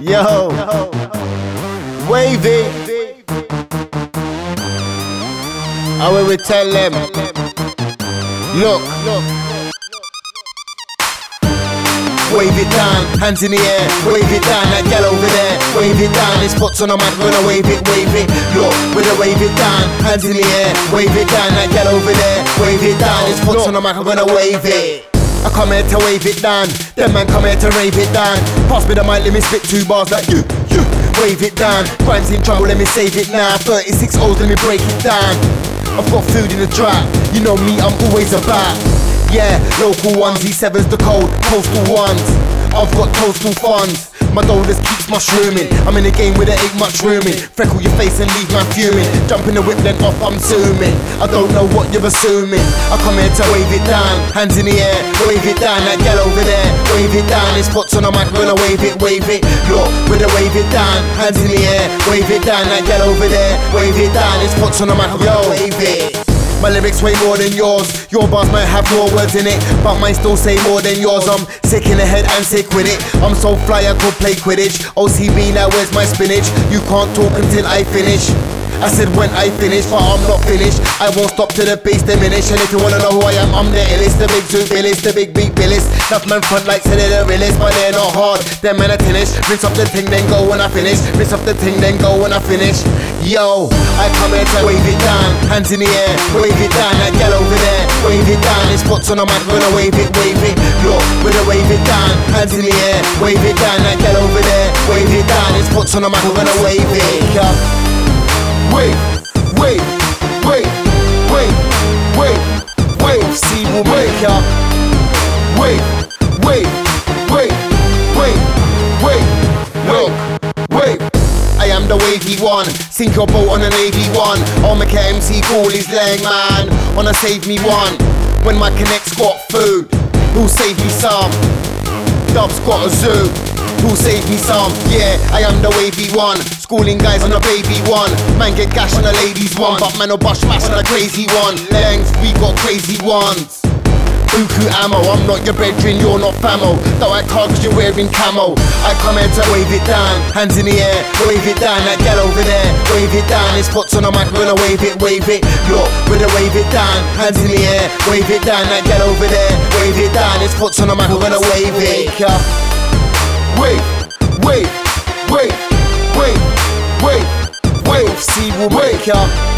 Yo, wavy. I will we tell them. Look, Wave it down, hands in the air, wave it down, that gal over there, wave it down, this spots on the mic, gonna wave it, wave it, look, with a wave it down, hands in the air, wave it down, that gal over there, wave it down, this spots on the mic, I'm gonna wave it. I come here to wave it down, them man come here to rave it down. Pass me the mic, let me spit two bars like you, you. Wave it down, crime's in trouble, let me save it now. 36 O's, let me break it down. I've got food in the trap, you know me, I'm always about. Yeah, local ones, E7's the code, coastal ones. I've got coastal funds. My dough is keeps mushrooming. I'm in a game where there ain't much rooming. Freckle your face and leave man fuming. Jump in the whip, then off, I'm zooming. I don't know what you're assuming. I come here to wave it down, hands in the air, wave it down. That gal over there, wave it down. It's spots on the mic, when I wave it, wave it. Look, with a wave it down, hands in the air, wave it down. That gal over there, wave it down. It's spots on the mic, yo, wave it. My lyrics way more than yours. Your bars might have more words in it, but mine still say more than yours. I'm sick in the head and sick with it. I'm so fly I could play Quidditch. OCB now where's my spinach? You can't talk until I finish. I said when I finish, but I'm not finished. I won't stop till the bass diminish. And if you wanna know who I am, I'm the illest, the big two billist, the big big billist. Enough man front like say they're the realest, but they're not hard. Them men are finish. Rinse off the thing, then go when I finish. Rinse off the thing, then go when I finish. Yo, I come here to wave it down, hands in the air, wave it down. That gal over there, wave it down. It's spots on the mic, gonna wave it, wave it. Look, with a wave it down, hands in the air, wave it down. That gal over there, wave it down. It's spots on the mic, we're gonna wave it. Wait, wait, wait, wait, wait, wait. See, we'll make ya. Wait, wait, wait, wait, wait, wait, wait. I am the wavy one. Sink your boat on a navy one. I'll make a MC call his leg man. Wanna save me one. When my connects got food, who'll save me some? Dub's got a zoo. Who'll save me some? Yeah, I am the wavy one. Schooling guys on a baby one. Man get gash on a ladies one. But man, no bush mash on a crazy one. Length, we got crazy ones. Buku ammo, I'm not your brethren, you're not famo. Though I can't cause you're wearing camo. I come here to wave it down, hands in the air, wave it down, that gal over there, wave it down. It's spots on the mic, when I wave it, wave it. Look, when I wave it down, hands in the air, wave it down, that gal over there, wave it down. It's spots on the mic, when I wave it. Yeah. Wait, wait, wait, wait, wait, wait. See, we'll make ya.